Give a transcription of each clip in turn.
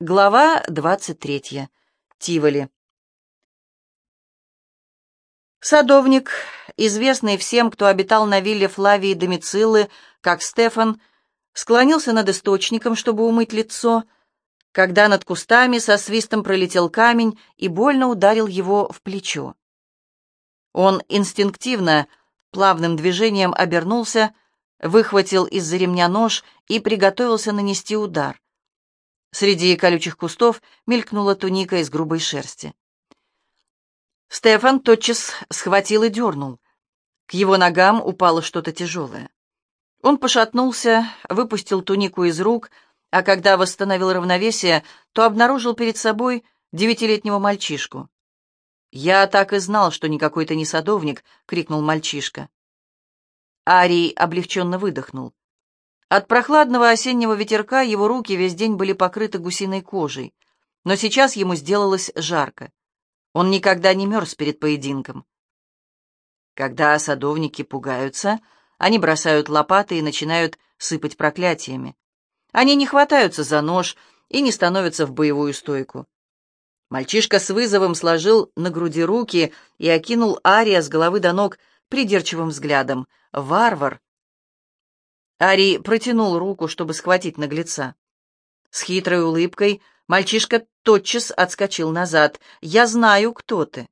Глава 23. Тиволи. Садовник, известный всем, кто обитал на вилле Флавии Домицилы, как Стефан, склонился над источником, чтобы умыть лицо, когда над кустами со свистом пролетел камень и больно ударил его в плечо. Он инстинктивно, плавным движением обернулся, выхватил из-за ремня нож и приготовился нанести удар — Среди колючих кустов мелькнула туника из грубой шерсти. Стефан тотчас схватил и дернул. К его ногам упало что-то тяжелое. Он пошатнулся, выпустил тунику из рук, а когда восстановил равновесие, то обнаружил перед собой девятилетнего мальчишку. «Я так и знал, что никакой ты не садовник!» — крикнул мальчишка. Арий облегченно выдохнул. От прохладного осеннего ветерка его руки весь день были покрыты гусиной кожей, но сейчас ему сделалось жарко. Он никогда не мерз перед поединком. Когда садовники пугаются, они бросают лопаты и начинают сыпать проклятиями. Они не хватаются за нож и не становятся в боевую стойку. Мальчишка с вызовом сложил на груди руки и окинул Ария с головы до ног придирчивым взглядом. «Варвар!» Ари протянул руку, чтобы схватить наглеца. С хитрой улыбкой мальчишка тотчас отскочил назад. «Я знаю, кто ты».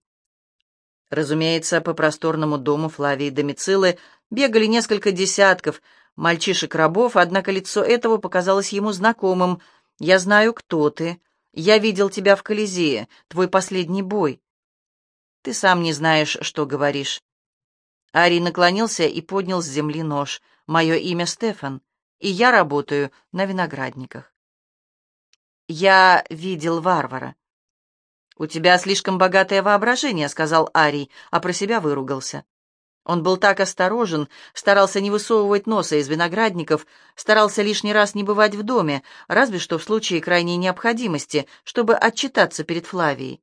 Разумеется, по просторному дому Флавии Домицилы бегали несколько десятков мальчишек-рабов, однако лицо этого показалось ему знакомым. «Я знаю, кто ты. Я видел тебя в Колизее, твой последний бой». «Ты сам не знаешь, что говоришь». Ари наклонился и поднял с земли нож — Мое имя Стефан, и я работаю на виноградниках. Я видел варвара. «У тебя слишком богатое воображение», — сказал Арий, а про себя выругался. Он был так осторожен, старался не высовывать носа из виноградников, старался лишний раз не бывать в доме, разве что в случае крайней необходимости, чтобы отчитаться перед Флавией.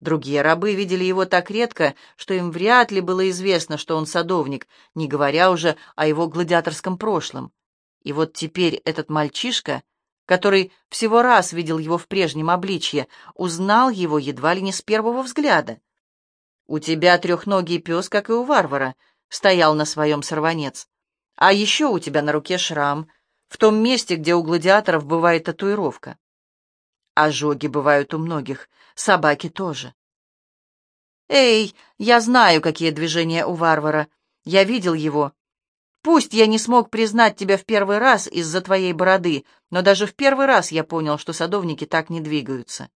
Другие рабы видели его так редко, что им вряд ли было известно, что он садовник, не говоря уже о его гладиаторском прошлом. И вот теперь этот мальчишка, который всего раз видел его в прежнем обличье, узнал его едва ли не с первого взгляда. «У тебя трехногий пес, как и у варвара», — стоял на своем сорванец. «А еще у тебя на руке шрам, в том месте, где у гладиаторов бывает татуировка. Ожоги бывают у многих, собаки тоже. «Эй, я знаю, какие движения у варвара. Я видел его. Пусть я не смог признать тебя в первый раз из-за твоей бороды, но даже в первый раз я понял, что садовники так не двигаются».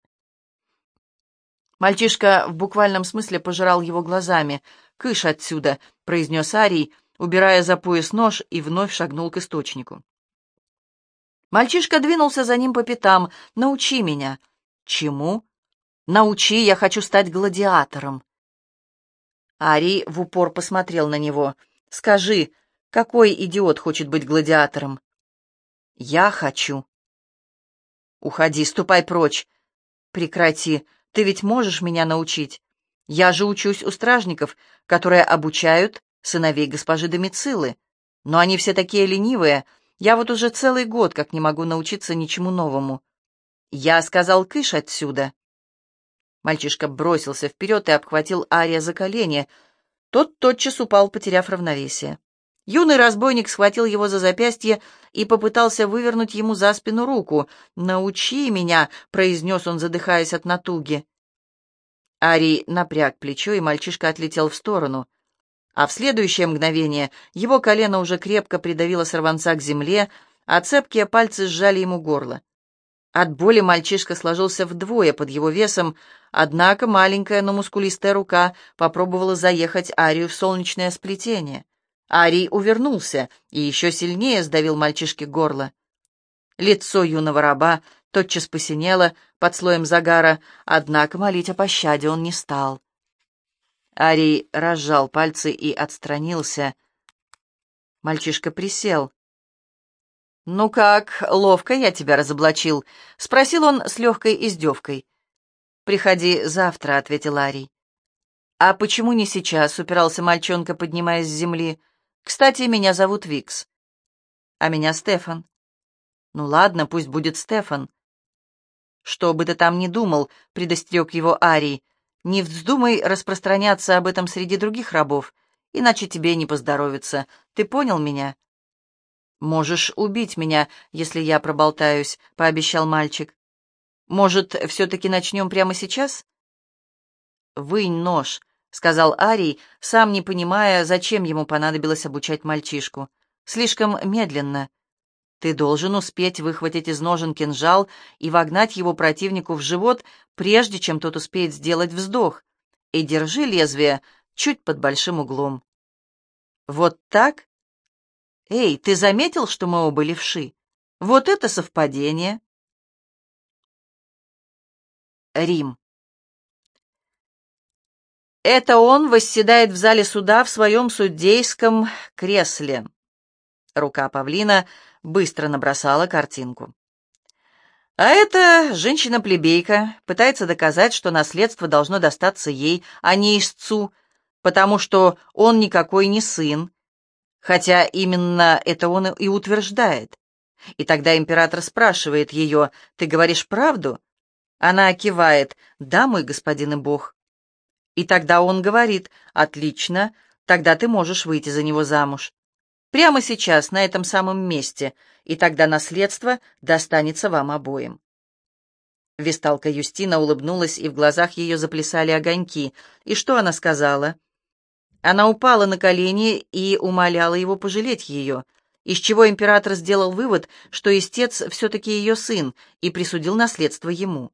Мальчишка в буквальном смысле пожирал его глазами. «Кыш отсюда!» — произнес Арий, убирая за пояс нож и вновь шагнул к источнику. Мальчишка двинулся за ним по пятам. «Научи меня». «Чему?» «Научи, я хочу стать гладиатором». Ари в упор посмотрел на него. «Скажи, какой идиот хочет быть гладиатором?» «Я хочу». «Уходи, ступай прочь». «Прекрати, ты ведь можешь меня научить. Я же учусь у стражников, которые обучают сыновей госпожи Домицилы. Но они все такие ленивые, я вот уже целый год как не могу научиться ничему новому. Я сказал «кыш отсюда». Мальчишка бросился вперед и обхватил Ария за колени. Тот тотчас упал, потеряв равновесие. Юный разбойник схватил его за запястье и попытался вывернуть ему за спину руку. «Научи меня!» — произнес он, задыхаясь от натуги. Арий напряг плечо, и мальчишка отлетел в сторону а в следующее мгновение его колено уже крепко придавило сорванца к земле, а цепкие пальцы сжали ему горло. От боли мальчишка сложился вдвое под его весом, однако маленькая, но мускулистая рука попробовала заехать Арию в солнечное сплетение. Арий увернулся и еще сильнее сдавил мальчишке горло. Лицо юного раба тотчас посинело под слоем загара, однако молить о пощаде он не стал. Арий разжал пальцы и отстранился. Мальчишка присел. «Ну как, ловко я тебя разоблачил?» — спросил он с легкой издевкой. «Приходи завтра», — ответил Арий. «А почему не сейчас?» — упирался мальчонка, поднимаясь с земли. «Кстати, меня зовут Викс». «А меня Стефан». «Ну ладно, пусть будет Стефан». «Что бы ты там ни думал», — предостерег его Арий, — «не вздумай распространяться об этом среди других рабов, иначе тебе не поздоровится. Ты понял меня?» «Можешь убить меня, если я проболтаюсь», — пообещал мальчик. «Может, все-таки начнем прямо сейчас?» «Вынь нож», — сказал Арий, сам не понимая, зачем ему понадобилось обучать мальчишку. «Слишком медленно. Ты должен успеть выхватить из ножен кинжал и вогнать его противнику в живот, прежде чем тот успеет сделать вздох. И держи лезвие чуть под большим углом». «Вот так?» «Эй, ты заметил, что мы оба левши? Вот это совпадение!» Рим. Это он восседает в зале суда в своем судейском кресле. Рука павлина быстро набросала картинку. А эта женщина-плебейка пытается доказать, что наследство должно достаться ей, а не истцу, потому что он никакой не сын, хотя именно это он и утверждает. И тогда император спрашивает ее, «Ты говоришь правду?» Она кивает, «Да, мой господин и бог». И тогда он говорит, «Отлично, тогда ты можешь выйти за него замуж. Прямо сейчас, на этом самом месте, и тогда наследство достанется вам обоим». Весталка Юстина улыбнулась, и в глазах ее заплясали огоньки. И что она сказала? Она упала на колени и умоляла его пожалеть ее, из чего император сделал вывод, что истец все-таки ее сын, и присудил наследство ему.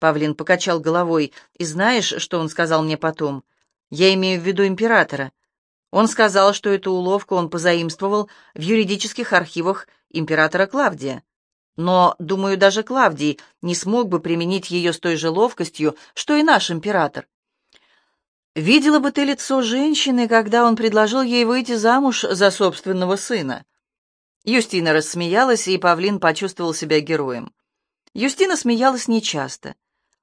Павлин покачал головой. «И знаешь, что он сказал мне потом? Я имею в виду императора. Он сказал, что эту уловку он позаимствовал в юридических архивах императора Клавдия. Но, думаю, даже Клавдий не смог бы применить ее с той же ловкостью, что и наш император. Видела бы ты лицо женщины, когда он предложил ей выйти замуж за собственного сына. Юстина рассмеялась, и Павлин почувствовал себя героем. Юстина смеялась нечасто.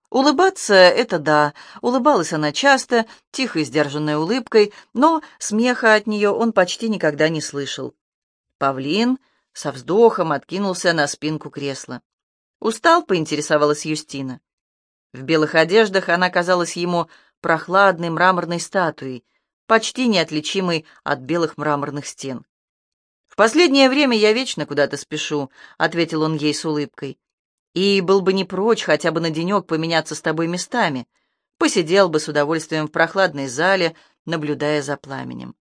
Улыбаться — это да, улыбалась она часто, тихой, сдержанной улыбкой, но смеха от нее он почти никогда не слышал. Павлин со вздохом откинулся на спинку кресла. «Устал?» — поинтересовалась Юстина. В белых одеждах она казалась ему прохладной мраморной статуей, почти неотличимой от белых мраморных стен. «В последнее время я вечно куда-то спешу», — ответил он ей с улыбкой. «И был бы не прочь хотя бы на денек поменяться с тобой местами. Посидел бы с удовольствием в прохладной зале, наблюдая за пламенем.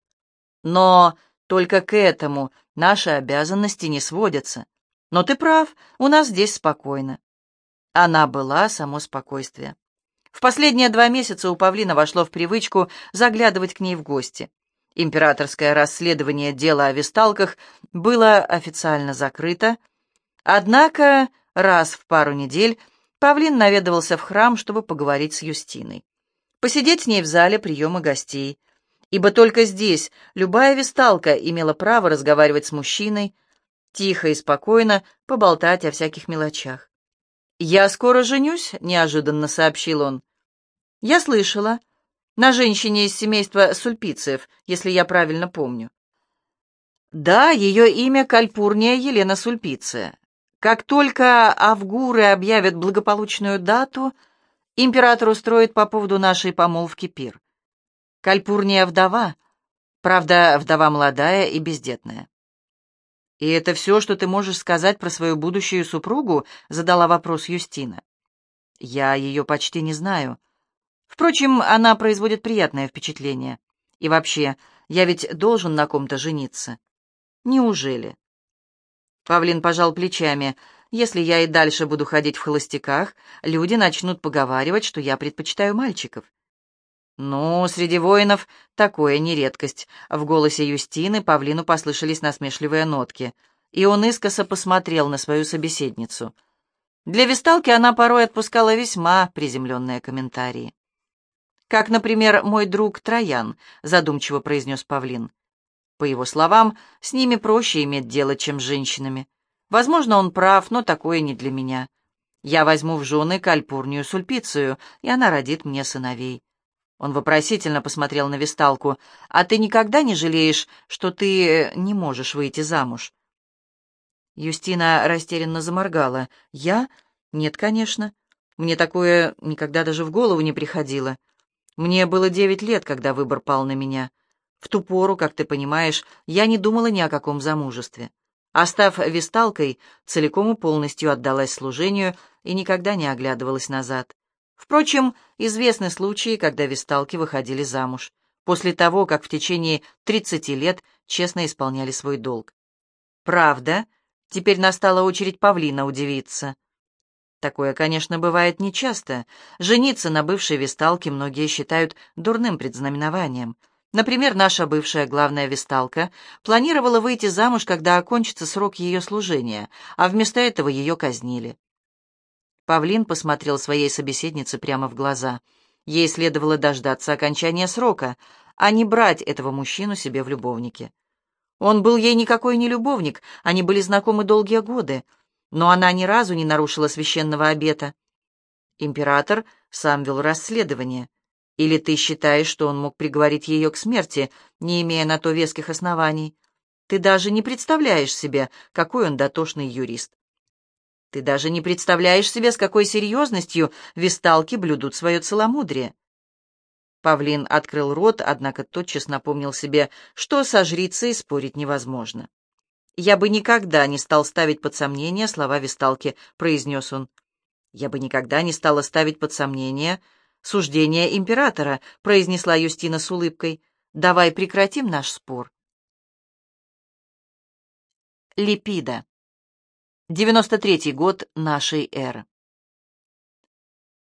Но только к этому наши обязанности не сводятся. Но ты прав, у нас здесь спокойно». Она была само спокойствие. В последние два месяца у Павлина вошло в привычку заглядывать к ней в гости. Императорское расследование дела о висталках было официально закрыто, однако раз в пару недель Павлин наведывался в храм, чтобы поговорить с Юстиной. Посидеть с ней в зале приема гостей, ибо только здесь любая висталка имела право разговаривать с мужчиной, тихо и спокойно поболтать о всяких мелочах. «Я скоро женюсь», — неожиданно сообщил он. «Я слышала. На женщине из семейства Сульпициев, если я правильно помню». «Да, ее имя Кальпурния Елена Сульпиция. Как только авгуры объявят благополучную дату, император устроит по поводу нашей помолвки пир. Кальпурния вдова, правда, вдова молодая и бездетная. «И это все, что ты можешь сказать про свою будущую супругу?» — задала вопрос Юстина. «Я ее почти не знаю. Впрочем, она производит приятное впечатление. И вообще, я ведь должен на ком-то жениться. Неужели?» Павлин пожал плечами. «Если я и дальше буду ходить в холостяках, люди начнут поговаривать, что я предпочитаю мальчиков. «Ну, среди воинов такое не редкость». В голосе Юстины Павлину послышались насмешливые нотки, и он искоса посмотрел на свою собеседницу. Для висталки она порой отпускала весьма приземленные комментарии. «Как, например, мой друг Троян», — задумчиво произнес Павлин. По его словам, с ними проще иметь дело, чем с женщинами. Возможно, он прав, но такое не для меня. Я возьму в жены Кальпурнию Сульпицию, и она родит мне сыновей. Он вопросительно посмотрел на Висталку. «А ты никогда не жалеешь, что ты не можешь выйти замуж?» Юстина растерянно заморгала. «Я? «Нет, конечно. Мне такое никогда даже в голову не приходило. Мне было девять лет, когда выбор пал на меня. В ту пору, как ты понимаешь, я не думала ни о каком замужестве. Остав висталкой, целиком и полностью отдалась служению и никогда не оглядывалась назад. Впрочем, известны случаи, когда висталки выходили замуж, после того, как в течение 30 лет честно исполняли свой долг. Правда, теперь настала очередь павлина удивиться. Такое, конечно, бывает нечасто. Жениться на бывшей висталке многие считают дурным предзнаменованием. Например, наша бывшая главная висталка планировала выйти замуж, когда окончится срок ее служения, а вместо этого ее казнили. Павлин посмотрел своей собеседнице прямо в глаза. Ей следовало дождаться окончания срока, а не брать этого мужчину себе в любовники. Он был ей никакой не любовник, они были знакомы долгие годы, но она ни разу не нарушила священного обета. Император сам вел расследование. Или ты считаешь, что он мог приговорить ее к смерти, не имея на то веских оснований? Ты даже не представляешь себе, какой он дотошный юрист. Ты даже не представляешь себе, с какой серьезностью висталки блюдут свое целомудрие. Павлин открыл рот, однако тотчас напомнил себе, что со жрицей спорить невозможно. «Я бы никогда не стал ставить под сомнение слова висталки», — произнес он. «Я бы никогда не стала ставить под сомнение суждение императора», — произнесла Юстина с улыбкой. «Давай прекратим наш спор». Липида. 93 год нашей эры.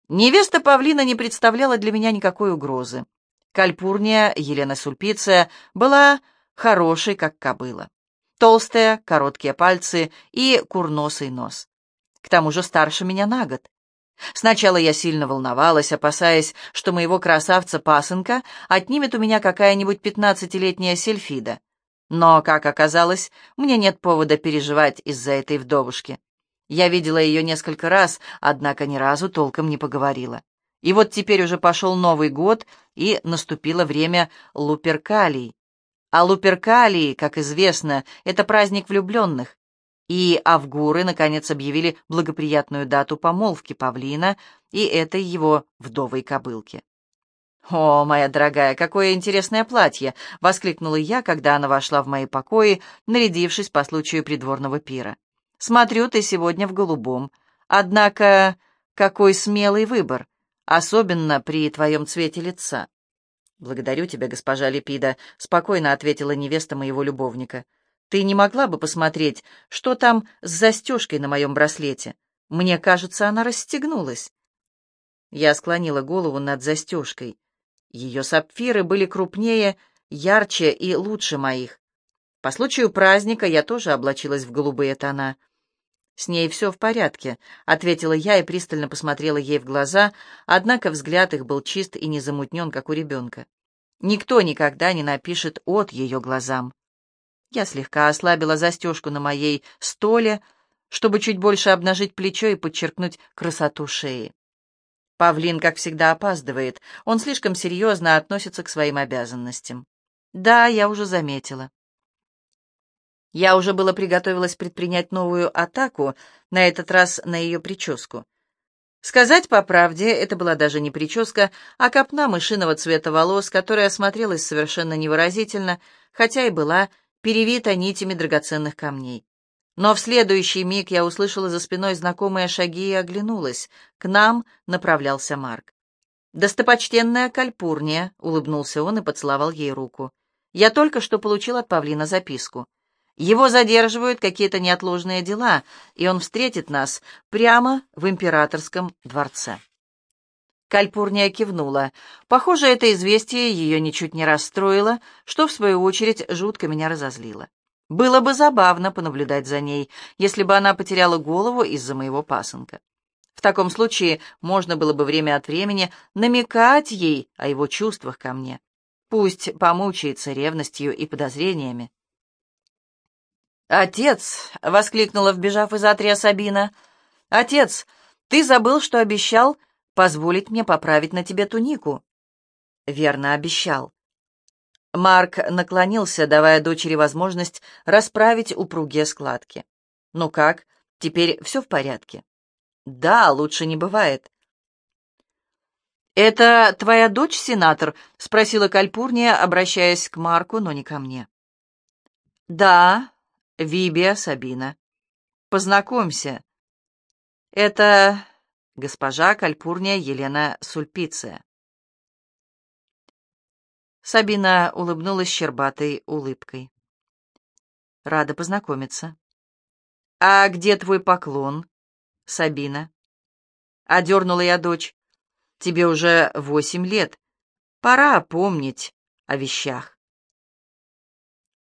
Невеста Павлина не представляла для меня никакой угрозы. Кальпурния Елена Сульпиция была хорошей, как кобыла. Толстая, короткие пальцы и курносый нос. К тому же старше меня на год. Сначала я сильно волновалась, опасаясь, что моего красавца-пасынка отнимет у меня какая-нибудь пятнадцатилетняя сельфида. Но, как оказалось, мне нет повода переживать из-за этой вдовушки. Я видела ее несколько раз, однако ни разу толком не поговорила. И вот теперь уже пошел Новый год, и наступило время Луперкалий. А Луперкалий, как известно, это праздник влюбленных. И Авгуры, наконец, объявили благоприятную дату помолвки Павлина и этой его вдовой кобылки. «О, моя дорогая, какое интересное платье!» — воскликнула я, когда она вошла в мои покои, нарядившись по случаю придворного пира. «Смотрю, ты сегодня в голубом. Однако, какой смелый выбор, особенно при твоем цвете лица». «Благодарю тебя, госпожа Лепида», — спокойно ответила невеста моего любовника. «Ты не могла бы посмотреть, что там с застежкой на моем браслете? Мне кажется, она расстегнулась». Я склонила голову над застежкой. Ее сапфиры были крупнее, ярче и лучше моих. По случаю праздника я тоже облачилась в голубые тона. «С ней все в порядке», — ответила я и пристально посмотрела ей в глаза, однако взгляд их был чист и не замутнен, как у ребенка. Никто никогда не напишет «от» ее глазам. Я слегка ослабила застежку на моей столе, чтобы чуть больше обнажить плечо и подчеркнуть красоту шеи. Павлин, как всегда, опаздывает. Он слишком серьезно относится к своим обязанностям. Да, я уже заметила. Я уже было приготовилась предпринять новую атаку, на этот раз на ее прическу. Сказать по правде, это была даже не прическа, а копна мышиного цвета волос, которая смотрелась совершенно невыразительно, хотя и была перевита нитями драгоценных камней. Но в следующий миг я услышала за спиной знакомые шаги и оглянулась. К нам направлялся Марк. «Достопочтенная Кальпурния», — улыбнулся он и поцеловал ей руку. «Я только что получил от Павлина записку. Его задерживают какие-то неотложные дела, и он встретит нас прямо в императорском дворце». Кальпурния кивнула. Похоже, это известие ее ничуть не расстроило, что, в свою очередь, жутко меня разозлило. Было бы забавно понаблюдать за ней, если бы она потеряла голову из-за моего пасынка. В таком случае можно было бы время от времени намекать ей о его чувствах ко мне. Пусть помучается ревностью и подозрениями. «Отец!» — воскликнула, вбежав из атрия Сабина. «Отец, ты забыл, что обещал позволить мне поправить на тебе тунику?» «Верно, обещал. Марк наклонился, давая дочери возможность расправить упругие складки. «Ну как, теперь все в порядке?» Да, лучше не бывает. «Это твоя дочь, сенатор?» — спросила Кальпурния, обращаясь к Марку, но не ко мне. «Да, Вибия Сабина. Познакомься. Это госпожа Кальпурния Елена Сульпиция». Сабина улыбнулась щербатой улыбкой. «Рада познакомиться». «А где твой поклон, Сабина?» Одернула я дочь. Тебе уже восемь лет. Пора помнить о вещах.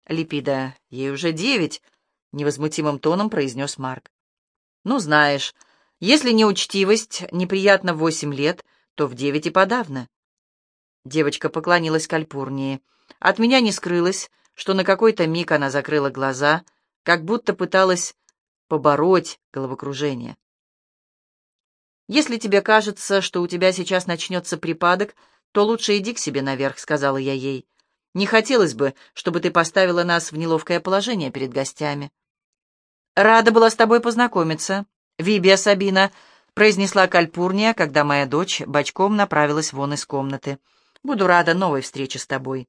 Липида, ей уже девять, — невозмутимым тоном произнес Марк. Ну, знаешь, если неучтивость неприятна восемь лет, то в девять и подавно. Девочка поклонилась Кальпурнии. От меня не скрылось, что на какой-то миг она закрыла глаза, как будто пыталась побороть головокружение. «Если тебе кажется, что у тебя сейчас начнется припадок, то лучше иди к себе наверх», — сказала я ей. «Не хотелось бы, чтобы ты поставила нас в неловкое положение перед гостями». «Рада была с тобой познакомиться, Вибия Сабина», — произнесла Кальпурния, когда моя дочь бочком направилась вон из комнаты. «Буду рада новой встрече с тобой».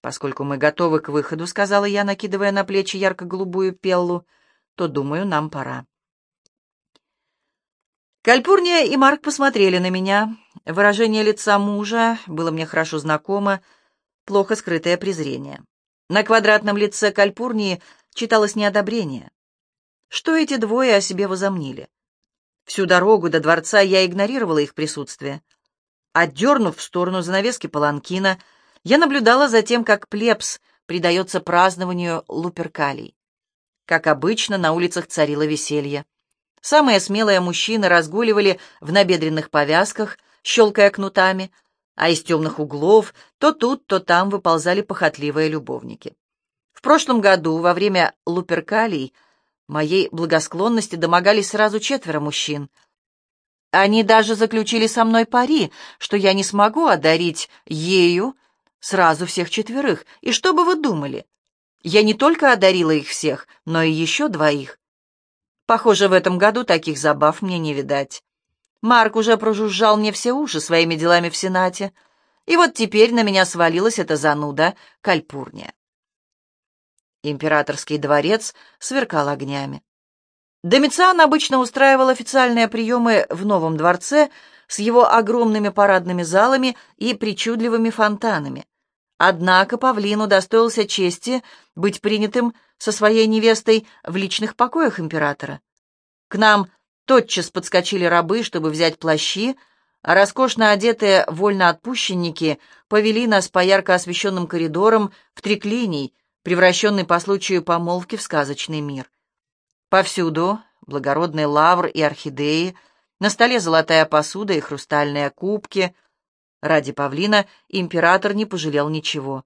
«Поскольку мы готовы к выходу», — сказала я, накидывая на плечи ярко-голубую пеллу, — «то, думаю, нам пора». Кальпурния и Марк посмотрели на меня. Выражение лица мужа было мне хорошо знакомо, плохо скрытое презрение. На квадратном лице Кальпурнии читалось неодобрение. Что эти двое о себе возомнили? Всю дорогу до дворца я игнорировала их присутствие. Отдернув в сторону занавески паланкина, я наблюдала за тем, как плебс предается празднованию луперкалий. Как обычно, на улицах царило веселье. Самые смелые мужчины разгуливали в набедренных повязках, щелкая кнутами, а из темных углов то тут, то там выползали похотливые любовники. В прошлом году, во время луперкалий, моей благосклонности домогались сразу четверо мужчин. Они даже заключили со мной пари, что я не смогу одарить ею сразу всех четверых. И что бы вы думали? Я не только одарила их всех, но и еще двоих. Похоже, в этом году таких забав мне не видать. Марк уже прожужжал мне все уши своими делами в Сенате, и вот теперь на меня свалилась эта зануда Кальпурния. Императорский дворец сверкал огнями. Домициан обычно устраивал официальные приемы в новом дворце с его огромными парадными залами и причудливыми фонтанами. Однако Павлин удостоился чести быть принятым со своей невестой в личных покоях императора. К нам тотчас подскочили рабы, чтобы взять плащи, а роскошно одетые вольноотпущенники повели нас по ярко освещенным коридорам в триклиний, превращенный по случаю помолвки в сказочный мир. Повсюду благородный лавр и орхидеи, на столе золотая посуда и хрустальные кубки. Ради павлина император не пожалел ничего.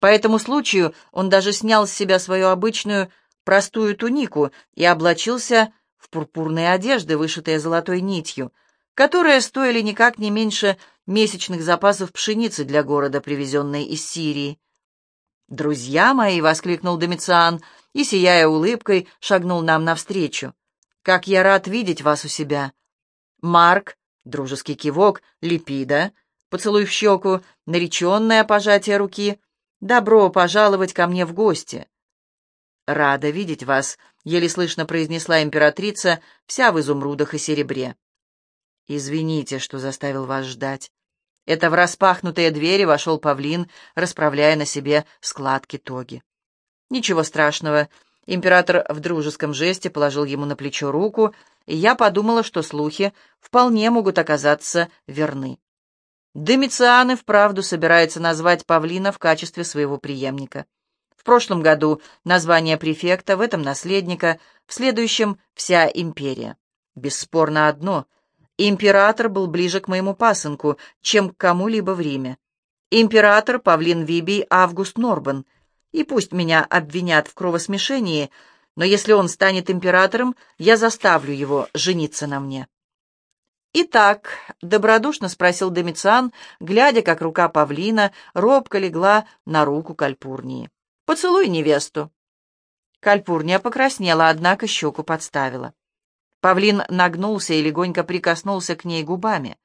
По этому случаю он даже снял с себя свою обычную простую тунику и облачился в пурпурные одежды, вышитые золотой нитью, которые стоили никак не меньше месячных запасов пшеницы для города, привезенной из Сирии. «Друзья мои!» — воскликнул Домициан и, сияя улыбкой, шагнул нам навстречу. «Как я рад видеть вас у себя!» Марк, дружеский кивок, Липида, поцелуй в щеку, нареченное пожатие руки — «Добро пожаловать ко мне в гости!» «Рада видеть вас», — еле слышно произнесла императрица, вся в изумрудах и серебре. «Извините, что заставил вас ждать». Это в распахнутые двери вошел павлин, расправляя на себе складки тоги. «Ничего страшного». Император в дружеском жесте положил ему на плечо руку, и я подумала, что слухи вполне могут оказаться верны. Домициан и вправду собирается назвать павлина в качестве своего преемника. В прошлом году название префекта, в этом наследника, в следующем — вся империя. Бесспорно одно — император был ближе к моему пасынку, чем к кому-либо в Риме. Император Павлин Вибий Август Норбан. И пусть меня обвинят в кровосмешении, но если он станет императором, я заставлю его жениться на мне. «Итак», — добродушно спросил Домициан, глядя, как рука павлина робко легла на руку Кальпурнии. «Поцелуй невесту». Кальпурния покраснела, однако щеку подставила. Павлин нагнулся и легонько прикоснулся к ней губами.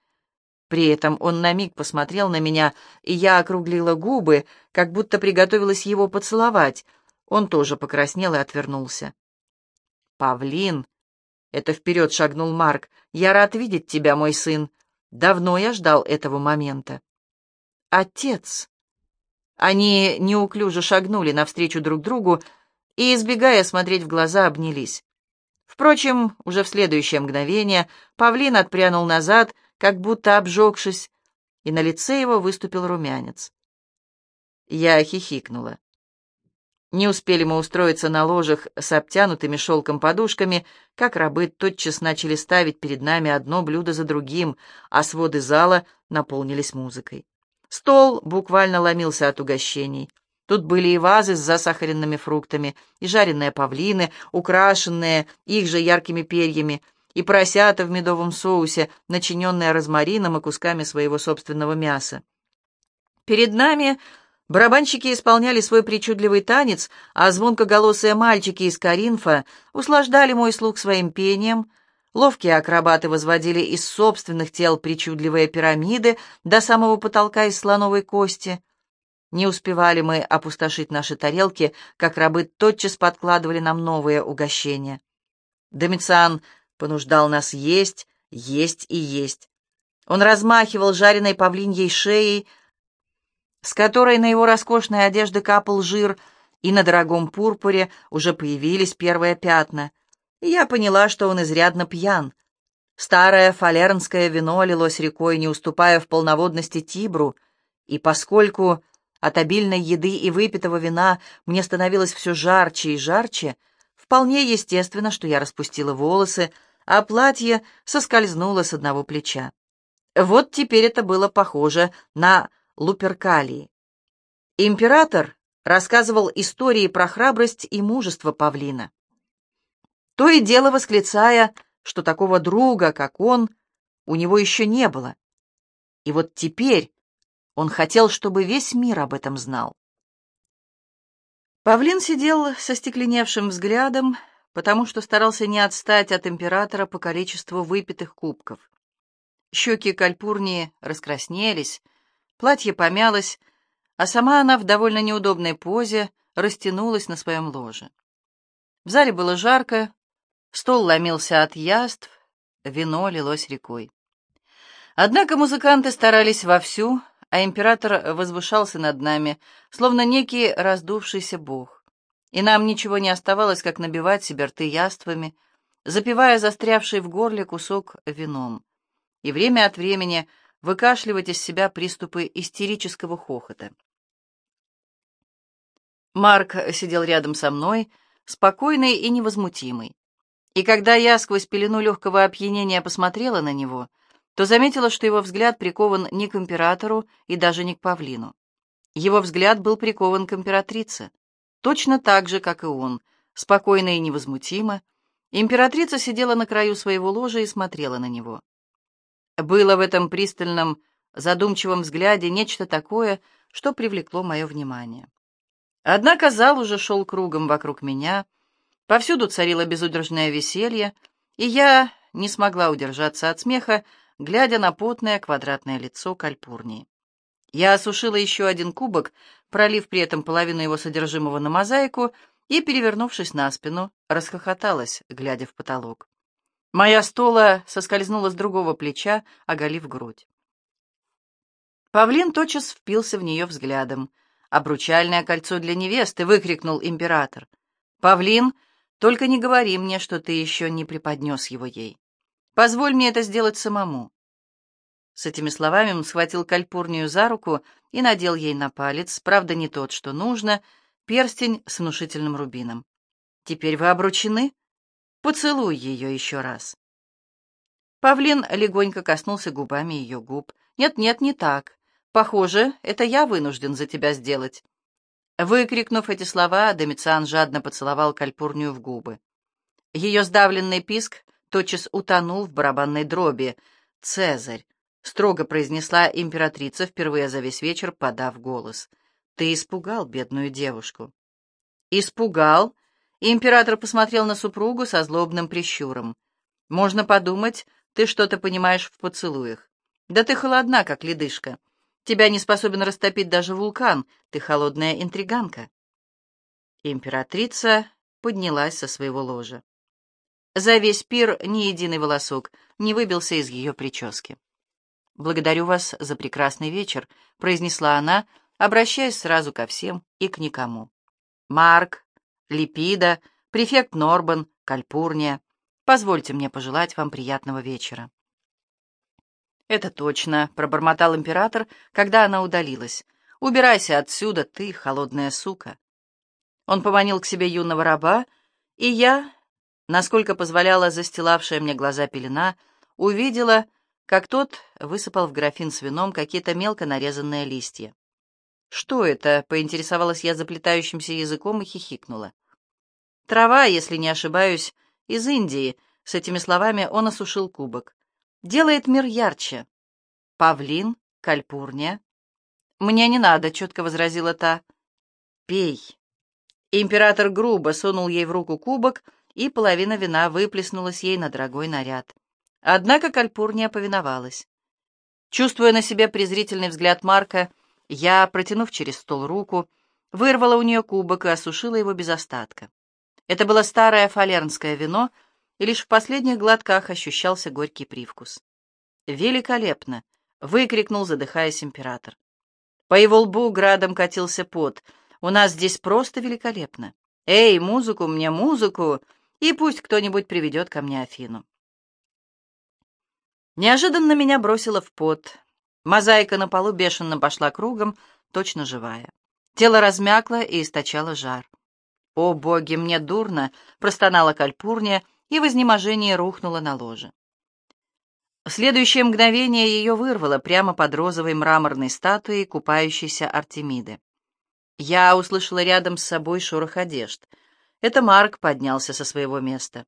При этом он на миг посмотрел на меня, и я округлила губы, как будто приготовилась его поцеловать. Он тоже покраснел и отвернулся. «Павлин!» — это вперед шагнул Марк. «Я рад видеть тебя, мой сын. Давно я ждал этого момента». «Отец!» Они неуклюже шагнули навстречу друг другу и, избегая смотреть в глаза, обнялись. Впрочем, уже в следующее мгновение павлин отпрянул назад, как будто обжегшись, и на лице его выступил румянец. Я хихикнула. Не успели мы устроиться на ложах с обтянутыми шелком подушками, как рабы тотчас начали ставить перед нами одно блюдо за другим, а своды зала наполнились музыкой. Стол буквально ломился от угощений. Тут были и вазы с засахаренными фруктами, и жареные павлины, украшенные их же яркими перьями, и поросята в медовом соусе, начиненные розмарином и кусками своего собственного мяса. Перед нами барабанщики исполняли свой причудливый танец, а звонкоголосые мальчики из Каринфа услаждали мой слух своим пением. Ловкие акробаты возводили из собственных тел причудливые пирамиды до самого потолка из слоновой кости — не успевали мы опустошить наши тарелки, как рабы тотчас подкладывали нам новые угощения. Домициан понуждал нас есть, есть и есть. Он размахивал жареной павлиньей шеей, с которой на его роскошной одежде капал жир, и на дорогом пурпуре уже появились первые пятна. И я поняла, что он изрядно пьян. Старое фалернское вино лилось рекой, не уступая в полноводности Тибру, и поскольку от обильной еды и выпитого вина мне становилось все жарче и жарче. Вполне естественно, что я распустила волосы, а платье соскользнуло с одного плеча. Вот теперь это было похоже на луперкалии. Император рассказывал истории про храбрость и мужество павлина. То и дело восклицая, что такого друга, как он, у него еще не было. И вот теперь он хотел, чтобы весь мир об этом знал. Павлин сидел со стекленевшим взглядом, потому что старался не отстать от императора по количеству выпитых кубков. Щеки Кальпурнии раскраснелись, платье помялось, а сама она в довольно неудобной позе растянулась на своем ложе. В зале было жарко, стол ломился от яств, вино лилось рекой. Однако музыканты старались вовсю, а император возвышался над нами, словно некий раздувшийся бог. И нам ничего не оставалось, как набивать себе рты яствами, запивая застрявший в горле кусок вином, и время от времени выкашливать из себя приступы истерического хохота. Марк сидел рядом со мной, спокойный и невозмутимый. И когда я сквозь пелену легкого опьянения посмотрела на него — то заметила, что его взгляд прикован не к императору и даже не к павлину. Его взгляд был прикован к императрице, точно так же, как и он, спокойно и невозмутимо. Императрица сидела на краю своего ложа и смотрела на него. Было в этом пристальном, задумчивом взгляде нечто такое, что привлекло мое внимание. Однако зал уже шел кругом вокруг меня, повсюду царило безудержное веселье, и я не смогла удержаться от смеха, глядя на потное квадратное лицо Кальпурнии. Я осушила еще один кубок, пролив при этом половину его содержимого на мозаику и, перевернувшись на спину, расхохоталась, глядя в потолок. Моя стола соскользнула с другого плеча, оголив грудь. Павлин тотчас впился в нее взглядом. «Обручальное кольцо для невесты!» — выкрикнул император. «Павлин, только не говори мне, что ты еще не преподнес его ей». Позволь мне это сделать самому». С этими словами он схватил Кальпурнию за руку и надел ей на палец, правда, не тот, что нужно, перстень с внушительным рубином. «Теперь вы обручены? Поцелуй ее еще раз». Павлин легонько коснулся губами ее губ. «Нет-нет, не так. Похоже, это я вынужден за тебя сделать». Выкрикнув эти слова, Домициан жадно поцеловал Кальпурнию в губы. Ее сдавленный писк тотчас утонул в барабанной дроби. «Цезарь!» — строго произнесла императрица, впервые за весь вечер подав голос. «Ты испугал бедную девушку». «Испугал?» — император посмотрел на супругу со злобным прищуром. Можно подумать, ты что-то понимаешь в поцелуях. Да ты холодна, как ледышка. Тебя не способен растопить даже вулкан, ты холодная интриганка. Императрица поднялась со своего ложа. За весь пир ни единый волосок не выбился из ее прически. «Благодарю вас за прекрасный вечер», — произнесла она, обращаясь сразу ко всем и к никому. «Марк, Липида, префект Норбан, Кальпурния, позвольте мне пожелать вам приятного вечера». «Это точно», — пробормотал император, когда она удалилась. «Убирайся отсюда, ты, холодная сука». Он поманил к себе юного раба, и я, насколько позволяла застилавшая мне глаза пелена, увидела, как тот высыпал в графин с вином какие-то мелко нарезанные листья. «Что это?» — поинтересовалась я заплетающимся языком и хихикнула. «Трава, если не ошибаюсь, из Индии», — с этими словами он осушил кубок. «Делает мир ярче. Павлин, кальпурния». «Мне не надо», — четко возразила та. «Пей». Император грубо сунул ей в руку кубок, и половина вина выплеснулась ей на дорогой наряд. Однако Кальпурния повиновалась. Чувствуя на себе презрительный взгляд Марка, я, протянув через стол руку, вырвала у нее кубок и осушила его без остатка. Это было старое фалернское вино, и лишь в последних глотках ощущался горький привкус. «Великолепно!» — выкрикнул, задыхаясь император. По его лбу градом катился пот. «У нас здесь просто великолепно! Эй, музыку мне, музыку! И пусть кто-нибудь приведет ко мне Афину!» Неожиданно меня бросило в пот. Мозаика на полу бешено пошла кругом, точно живая. Тело размякло и источало жар. «О, боги, мне дурно!» — простонала Кальпурния и в изнеможении рухнула на ложе. В следующее мгновение ее вырвало прямо под розовой мраморной статуей купающейся Артемиды. Я услышала рядом с собой шорох одежд. Это Марк поднялся со своего места.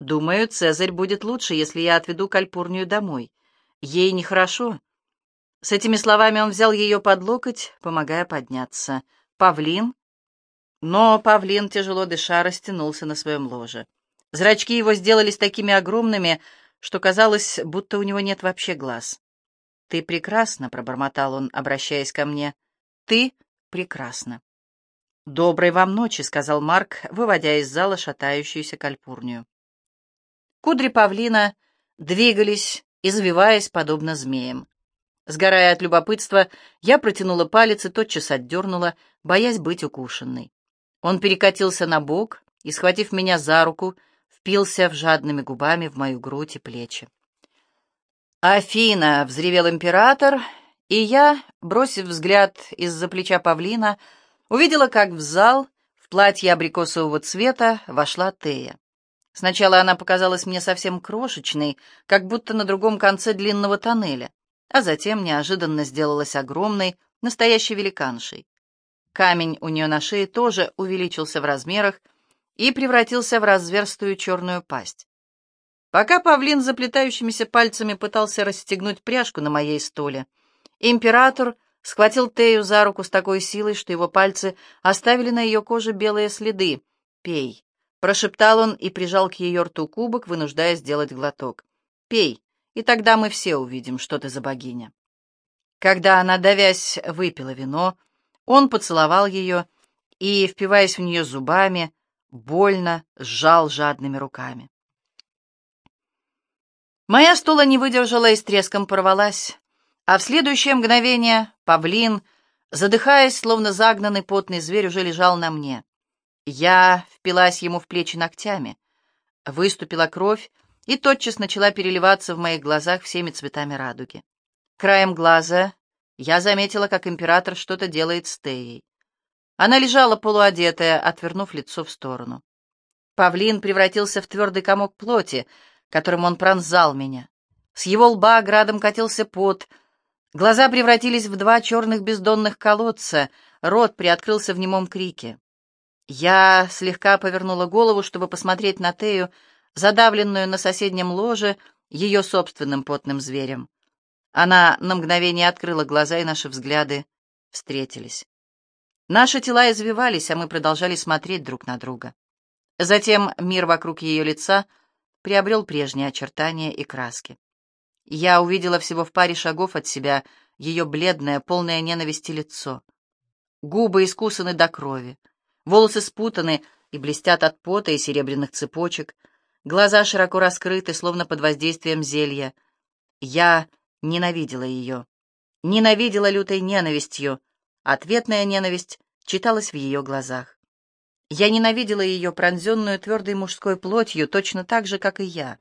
Думаю, Цезарь будет лучше, если я отведу Кальпурнию домой. Ей нехорошо. С этими словами он взял ее под локоть, помогая подняться. Павлин? Но Павлин, тяжело дыша, растянулся на своем ложе. Зрачки его сделались такими огромными, что казалось, будто у него нет вообще глаз. «Ты прекрасна», — пробормотал он, обращаясь ко мне. «Ты прекрасна». «Доброй вам ночи», — сказал Марк, выводя из зала шатающуюся кальпурнию. Кудри павлина двигались, извиваясь, подобно змеям. Сгорая от любопытства, я протянула палец и тотчас отдернула, боясь быть укушенной. Он перекатился на бок и, схватив меня за руку, впился в жадными губами в мою грудь и плечи. «Афина!» — взревел император, и я, бросив взгляд из-за плеча павлина, увидела, как в зал в платье абрикосового цвета вошла Тея. Сначала она показалась мне совсем крошечной, как будто на другом конце длинного тоннеля, а затем неожиданно сделалась огромной, настоящей великаншей. Камень у нее на шее тоже увеличился в размерах и превратился в разверстую черную пасть. Пока павлин заплетающимися пальцами пытался расстегнуть пряжку на моей столе, император схватил Тею за руку с такой силой, что его пальцы оставили на ее коже белые следы. «Пей», Прошептал он и прижал к ее рту кубок, вынуждая сделать глоток. «Пей, и тогда мы все увидим, что ты за богиня». Когда она, давясь, выпила вино, он поцеловал ее и, впиваясь в нее зубами, больно сжал жадными руками. Моя стула не выдержала и с треском порвалась, а в следующее мгновение павлин, задыхаясь, словно загнанный потный зверь, уже лежал на мне. Я впилась ему в плечи ногтями. Выступила кровь и тотчас начала переливаться в моих глазах всеми цветами радуги. Краем глаза я заметила, как император что-то делает с Теей. Она лежала полуодетая, отвернув лицо в сторону. Павлин превратился в твердый комок плоти, которым он пронзал меня. С его лба градом катился пот, глаза превратились в два черных бездонных колодца, рот приоткрылся в немом крике. Я слегка повернула голову, чтобы посмотреть на Тею, задавленную на соседнем ложе ее собственным потным зверем. Она на мгновение открыла глаза, и наши взгляды встретились. Наши тела извивались, а мы продолжали смотреть друг на друга. Затем мир вокруг ее лица приобрел прежние очертания и краски. Я увидела всего в паре шагов от себя ее бледное, полное ненависти лицо. Губы искусаны до крови, волосы спутаны и блестят от пота и серебряных цепочек, глаза широко раскрыты, словно под воздействием зелья. Я ненавидела ее. Ненавидела лютой ненавистью. Ответная ненависть читалась в ее глазах. Я ненавидела ее, пронзенную твердой мужской плотью, точно так же, как и я.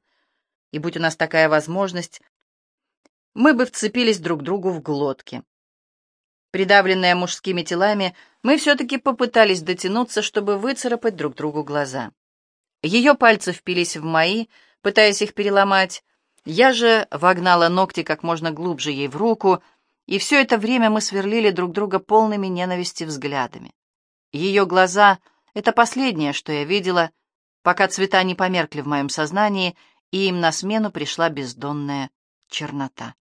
И будь у нас такая возможность, мы бы вцепились друг другу в глотки. Придавленные мужскими телами, мы все-таки попытались дотянуться, чтобы выцарапать друг другу глаза. Ее пальцы впились в мои, пытаясь их переломать. Я же вогнала ногти как можно глубже ей в руку, и все это время мы сверлили друг друга полными ненависти взглядами. Ее глаза — это последнее, что я видела, пока цвета не померкли в моем сознании, и им на смену пришла бездонная чернота.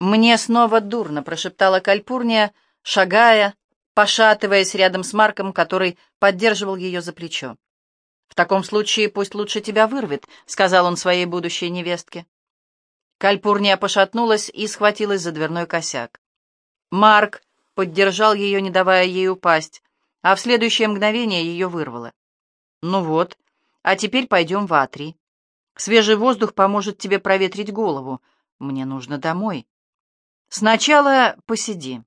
«Мне снова дурно», — прошептала Кальпурния, шагая, пошатываясь рядом с Марком, который поддерживал ее за плечо. «В таком случае пусть лучше тебя вырвет», — сказал он своей будущей невестке. Кальпурния пошатнулась и схватилась за дверной косяк. Марк поддержал ее, не давая ей упасть, а в следующее мгновение ее вырвало. «Ну вот, а теперь пойдем в Атри. Свежий воздух поможет тебе проветрить голову. Мне нужно домой». Сначала посиди.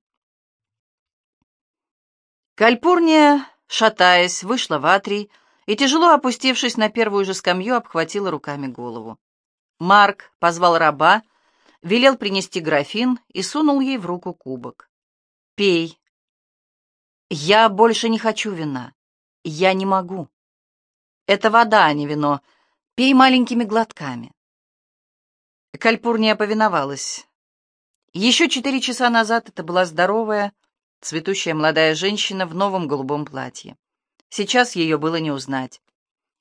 Кальпурния, шатаясь, вышла в атрий и, тяжело опустившись на первую же скамью, обхватила руками голову. Марк позвал раба, велел принести графин и сунул ей в руку кубок. «Пей». «Я больше не хочу вина. Я не могу. Это вода, а не вино. Пей маленькими глотками». Кальпурния повиновалась. Еще четыре часа назад это была здоровая, цветущая молодая женщина в новом голубом платье. Сейчас ее было не узнать.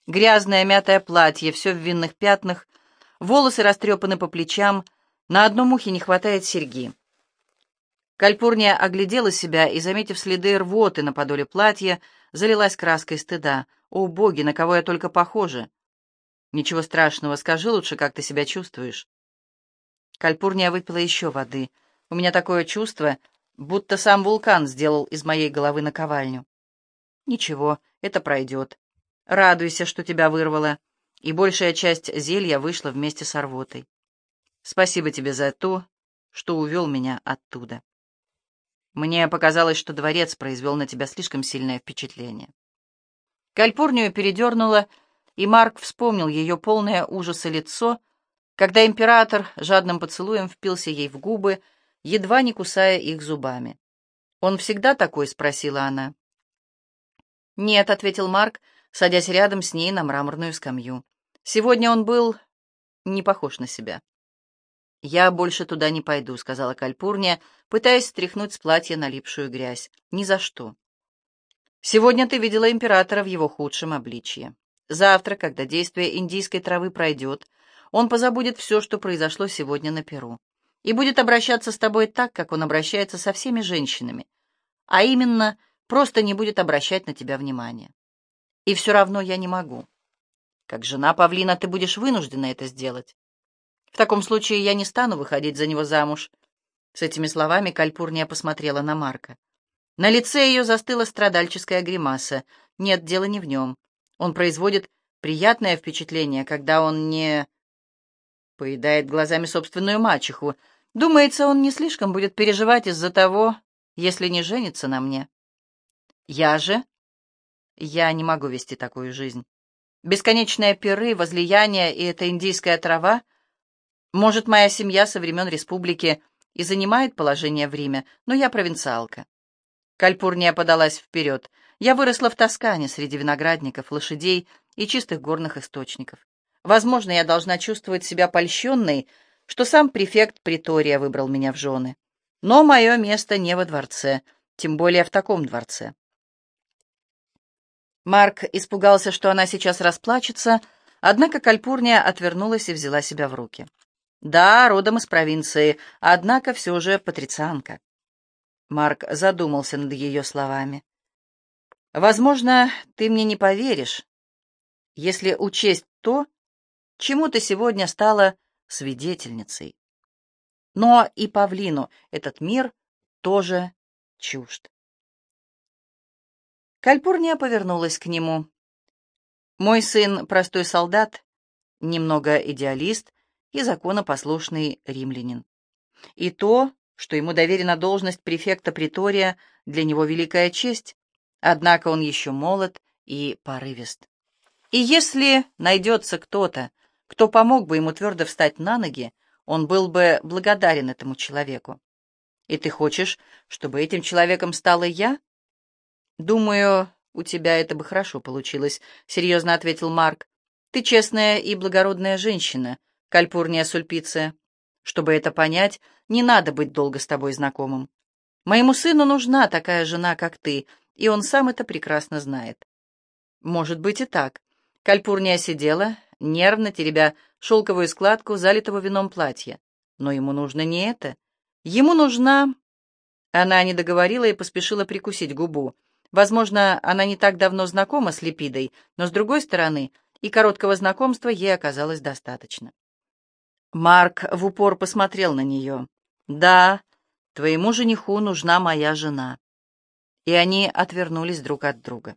Грязное мятое платье, все в винных пятнах, волосы растрепаны по плечам, на одном ухе не хватает серьги. Кальпурния оглядела себя и, заметив следы рвоты на подоле платья, залилась краской стыда. «О, боги, на кого я только похожа!» «Ничего страшного, скажи лучше, как ты себя чувствуешь?» Кальпурния выпила еще воды. У меня такое чувство, будто сам вулкан сделал из моей головы наковальню. Ничего, это пройдет. Радуйся, что тебя вырвало. И большая часть зелья вышла вместе с рвотой. Спасибо тебе за то, что увел меня оттуда. Мне показалось, что дворец произвел на тебя слишком сильное впечатление. Кальпурнию передернуло, и Марк вспомнил ее полное ужаса лицо — когда император жадным поцелуем впился ей в губы, едва не кусая их зубами. «Он всегда такой?» — спросила она. «Нет», — ответил Марк, садясь рядом с ней на мраморную скамью. «Сегодня он был не похож на себя». «Я больше туда не пойду», — сказала Кальпурния, пытаясь стряхнуть с платья налипшую грязь. «Ни за что». «Сегодня ты видела императора в его худшем обличье. Завтра, когда действие индийской травы пройдет, он позабудет все, что произошло сегодня на Перу, и будет обращаться с тобой так, как он обращается со всеми женщинами, а именно, просто не будет обращать на тебя внимания. И все равно я не могу. Как жена павлина ты будешь вынуждена это сделать. В таком случае я не стану выходить за него замуж. С этими словами Кальпурния посмотрела на Марка. На лице ее застыла страдальческая гримаса. Нет, дело не в нем. Он производит приятное впечатление, когда он не поедает глазами собственную мачеху. Думается, он не слишком будет переживать из-за того, если не женится на мне. Я же... Я не могу вести такую жизнь. Бесконечные пиры, возлияния и эта индийская трава. Может, моя семья со времен республики и занимает положение в Риме, но я провинциалка. Кальпурния подалась вперед. Я выросла в Тоскане среди виноградников, лошадей и чистых горных источников. Возможно, я должна чувствовать себя польщенной, что сам префект Притория выбрал меня в жены. Но мое место не во дворце, тем более в таком дворце. Марк испугался, что она сейчас расплачется, однако Кальпурния отвернулась и взяла себя в руки. Да, родом из провинции, однако все же патрицианка. Марк задумался над ее словами. «Возможно, ты мне не поверишь, если учесть то, чему ты сегодня стала свидетельницей. Но и павлину этот мир тоже чужд. Кальпурния повернулась к нему. «Мой сын — простой солдат, немного идеалист и законопослушный римлянин. И то, что ему доверена должность префекта притория, для него великая честь, однако он еще молод и порывист. И если найдется кто-то, кто помог бы ему твердо встать на ноги, он был бы благодарен этому человеку. И ты хочешь, чтобы этим человеком стала я? Думаю, у тебя это бы хорошо получилось, — серьезно ответил Марк. Ты честная и благородная женщина, Кальпурния Сульпиция. Чтобы это понять, не надо быть долго с тобой знакомым. Моему сыну нужна такая жена, как ты, и он сам это прекрасно знает. Может быть и так. Кальпурния сидела, нервно теребя шелковую складку залитого вином платья. Но ему нужно не это. Ему нужна... Она не договорила и поспешила прикусить губу. Возможно, она не так давно знакома с Липидой, но, с другой стороны, и короткого знакомства ей оказалось достаточно. Марк в упор посмотрел на нее. «Да, твоему жениху нужна моя жена». И они отвернулись друг от друга.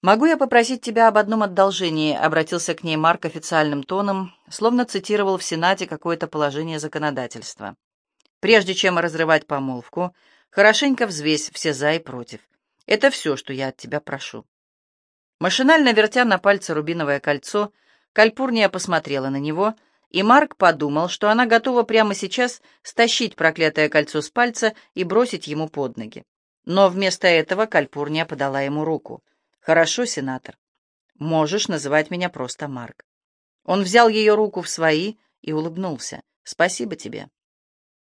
«Могу я попросить тебя об одном одолжении?» — обратился к ней Марк официальным тоном, словно цитировал в Сенате какое-то положение законодательства. «Прежде чем разрывать помолвку, хорошенько взвесь все за и против. Это все, что я от тебя прошу». Машинально вертя на пальце рубиновое кольцо, Кальпурния посмотрела на него — и Марк подумал, что она готова прямо сейчас стащить проклятое кольцо с пальца и бросить ему под ноги. Но вместо этого Кальпурния подала ему руку. «Хорошо, сенатор. Можешь называть меня просто Марк». Он взял ее руку в свои и улыбнулся. «Спасибо тебе».